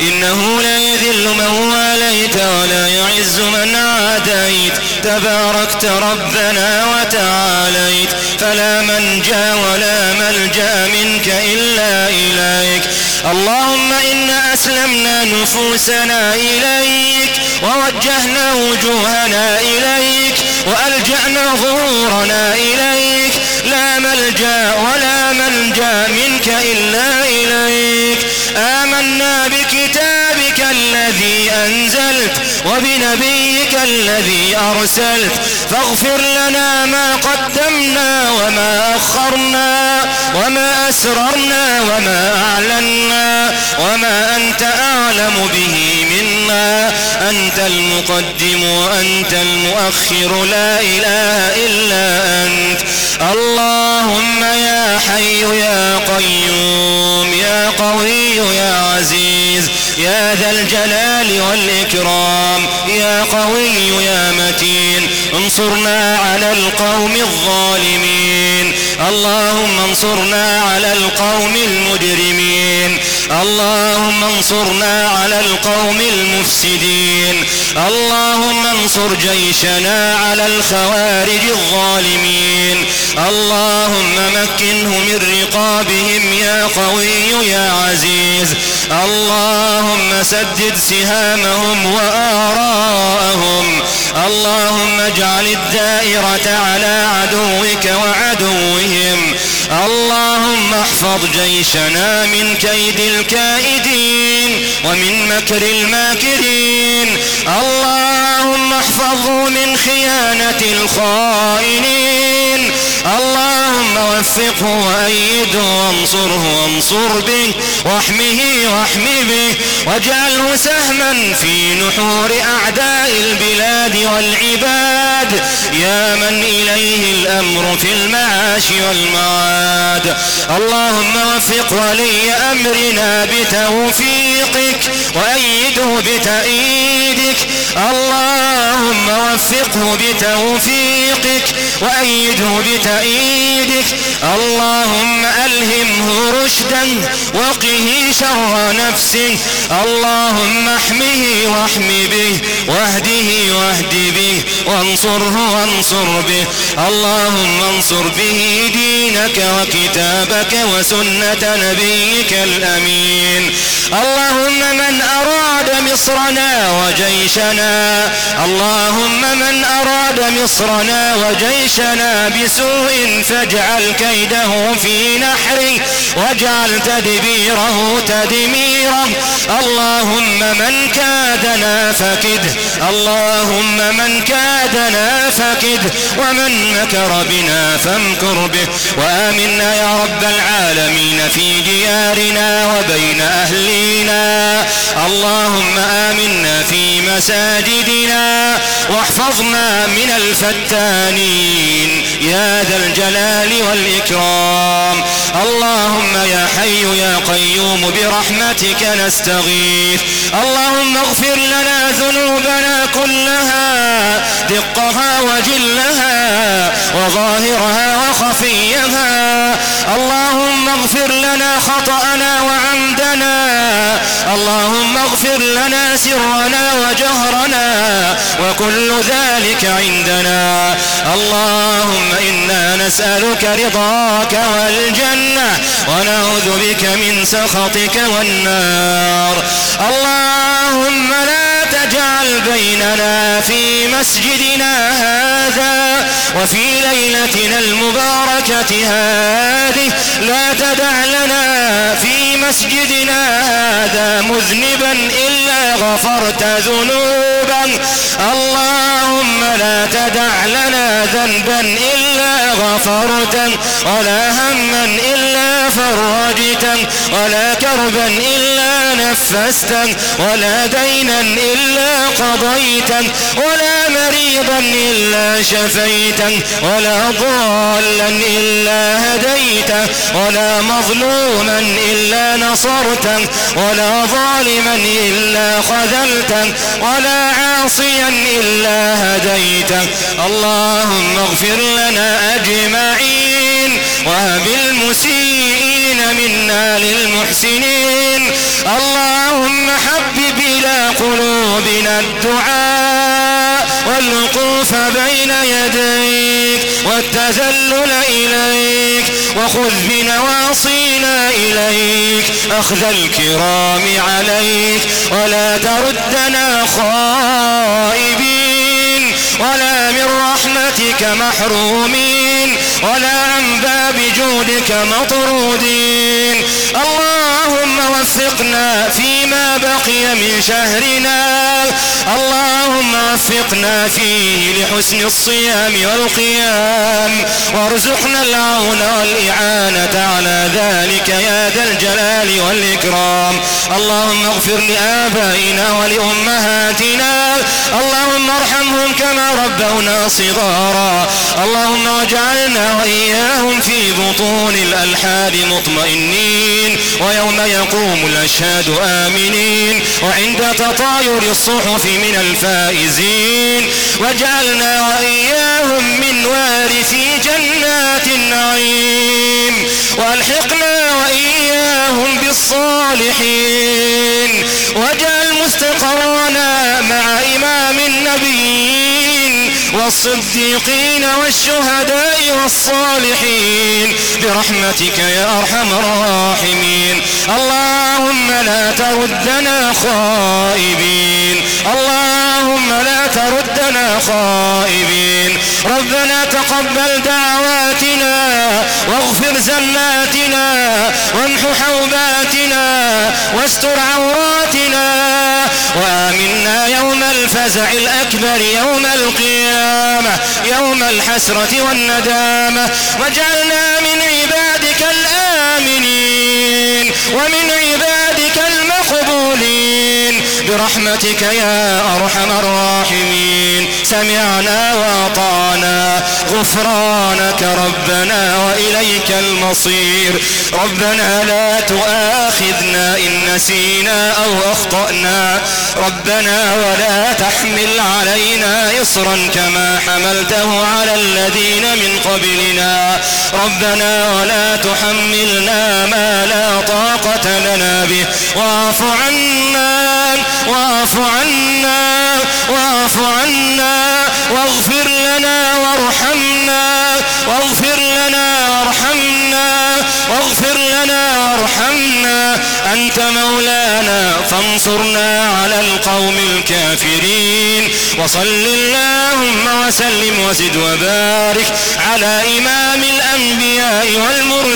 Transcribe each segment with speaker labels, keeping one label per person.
Speaker 1: إنه لا يذل من واليت ولا يعز من عاديت. تباركت ربنا وتعاليت. فلا منجا ولا ملجأ منك إلا إليك. اللهم إنا أسلمنا نفوسنا إليك. ووجهنا وجوهنا إليك. وألجأنا ظهورنا إليك. لا ملجأ ولا منجأ منك إلا إليك آمنا بكتابك الذي أنزلت وبنبيك الذي أرسلت فاغفر لنا ما قدمنا وما أخرنا وما أسررنا وما أعلنا وما أنت أعلم به منا أنت المقدم وأنت المؤخر لا إله إلا أنت اللهم يا حي يا قيوم يا قوي يا عزيز. يا ذا الجلال والإكرام. يا قوي يا متين. انصرنا على القوم الظالمين. اللهم انصرنا على القوم المجرمين. اللهم انصرنا على القوم المفسدين. اللهم انصر جيشنا على الخوارج الظالمين. اللهم مكنه من رقابهم يا قوي يا عزيز. اللهم سدد سهامهم وآراءهم. اللهم اجعل الدائرة على عدوك وعدوهم. اللهم احفظ جيشنا من كيد الكائدين ومن مكر الماكرين. اللهم احفظه من خيانة الخائنين. اللهم وفقه وأيده وانصره وانصر به واحمه واحم به واجعله سهما في نحور أعداء البلاد والعباد. يا من إليه الأمر في المعاش والمعاد. اللهم وفق ولي أمرنا بتوفيقك وأيده بتأييدك. اللهم وفقه بتوفيقك وأيده بتأييدك. اللهم ألهمه رشدا وقه شر نفسه اللهم احمه واحم به واهده واهد به وانصره وانصر به. اللهم انصر به دينك وكتابك وسنة نبيك الأمين. اللهم من أراد مصرنا وجيشنا اللهم من أراد مصرنا وجيشنا بسوء فاجعل كيده في نحره واجعل تدبيره تدميره. اللهم من كادنا فكده اللهم من كادنا فكده ومن مكر بنا فامكر به. وآمنا يا رب العالمين. في ديارنا وبين أهلنا اللهم آمنا في مساجدنا واحفظنا من الفتانين. يا ذا الجلال والإكرام. اللهم يا حي يا قيوم برحمتك نستغيث. اللهم اغفر لنا ذنوبنا كلها دقها وجلها وظاهرها وخفيها. اللهم اغفر لنا خطأنا وعمدنا. اللهم اغفر لنا سرنا وجهرنا. وكل ذلك عندنا. اللهم إنا نسألك رضاك والجنة. ونعوذ بك من سخطك والنار. اللهم بيننا في مسجدنا هذا وفي ليلتنا المباركة هذه. لا تدع لنا في مسجدنا هذا مذنبا إلا غفرت ذنوبا. اللهم لا تدع لنا ذنبا إلا غفرتا ولا هما إلا فرجتا ولا كربا إلا نفستا ولا دينا إلا قضيتا. ولا مريضا إلا شفيته ولا ضالا إلا هديته ولا مظلوما إلا نصرته ولا ظالما إلا خذلته ولا عاصيا إلا هديته اللهم اغفر لنا أجمعين وهب المسيئين منا للمحسنين. اللهم حبب إلى قلوبنا الدعاء والوقوف بين يديك والتذلل إليك وخذ بنواصينا إليك. أخذ الكرام عليك ولا تردنا خائبين. ولا من رحمتك محرومين. ولا عن باب جودك مطرودين. اللهم وفقنا فيما بقي من شهرنا. اللهم وفقنا فيه لحسن الصيام والقيام. وارزقنا العون والإعانة على ذلك يا ذا الجلال والإكرام. اللهم اغفر لآبائنا ولأمهاتنا. اللهم ارحمهم كما ربونا صغارا. اللهم واجعلنا وإياهم في بطون الألحاد مطمئنين ويوم يقوم الأشهاد آمنين وعند تطاير الصحف من الفائزين. واجعلنا وإياهم من وارثي جنات النعيم. وألحقنا وإياهم بالصالحين. واجعل والصديقين والشهداء والصالحين برحمتك يا أرحم الراحمين. اللهم لا تردنا خائبين. اللهم لا تردنا خائبين. ربنا تقبل دعواتنا واغفر زلاتنا وامح حوباتنا واستر عوراتنا وآمنا يوم الفزع الأكبر يوم القيامة يوم الحسرة والندامة. واجعلنا من عبادك الآمنين ومن عبادك المقبولين. برحمتك يا أرحم الراحمين. سمعنا وأطعنا. غفرانك ربنا وإليك المصير. ربنا لا تؤاخذنا إن نسينا أو أخطأنا. ربنا ولا تحمل علينا إصرا كما حملته على الذين من قبلنا. ربنا ولا تحملنا ما لا طاقة لنا به. واعف عنا واعف عنا. واعف عنا واغفر لنا وارحمنا واغفر لنا وارحمنا واغفر لنا وارحمنا. أنت مولانا فانصرنا على القوم الكافرين. وصل اللهم وسلم وزد وبارك على إمام الأنبياء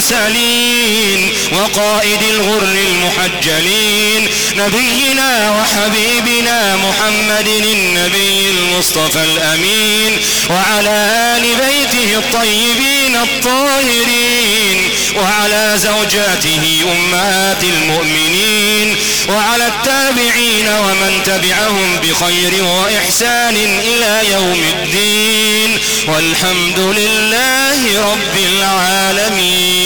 Speaker 1: والمرسلين وقائد الغر المحجلين نبينا وحبيبنا محمد النبي المصطفى الأمين وعلى آل بيته الطيبين الطاهرين وعلى زوجاته أمهات المؤمنين وعلى التابعين ومن تبعهم بخير وإحسان إلى يوم الدين والحمد لله رب العالمين